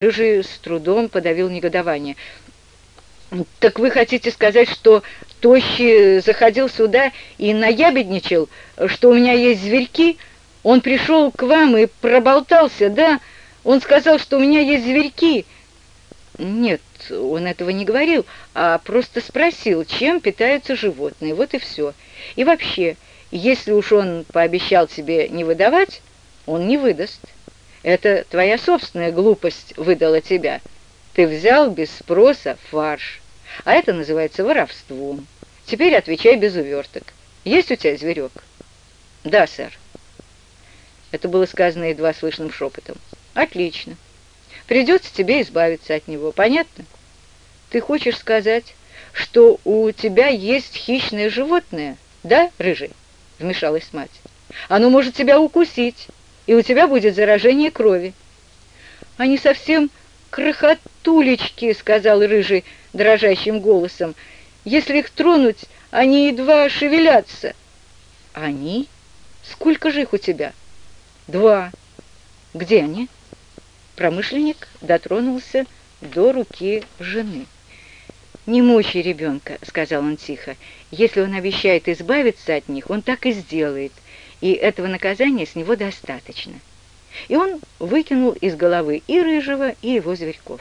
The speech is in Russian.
Рыжий с трудом подавил негодование. «Так вы хотите сказать, что Тощий заходил сюда и наябедничал, что у меня есть зверьки? Он пришел к вам и проболтался, да? Он сказал, что у меня есть зверьки». «Нет, он этого не говорил, а просто спросил, чем питаются животные, вот и все. И вообще, если уж он пообещал тебе не выдавать, он не выдаст». Это твоя собственная глупость выдала тебя. Ты взял без спроса фарш, а это называется воровством. Теперь отвечай без уверток. Есть у тебя зверек? Да, сэр. Это было сказано едва слышным шепотом. Отлично. Придется тебе избавиться от него, понятно? Ты хочешь сказать, что у тебя есть хищное животное, да, рыжий? Вмешалась мать. Оно может тебя укусить и у тебя будет заражение крови». «Они совсем крохотулечки», — сказал Рыжий дрожащим голосом. «Если их тронуть, они едва шевелятся». «Они? Сколько же их у тебя?» «Два». «Где они?» Промышленник дотронулся до руки жены. «Не мучай ребенка», — сказал он тихо. «Если он обещает избавиться от них, он так и сделает и этого наказания с него достаточно. И он выкинул из головы и Рыжего, и его зверьков.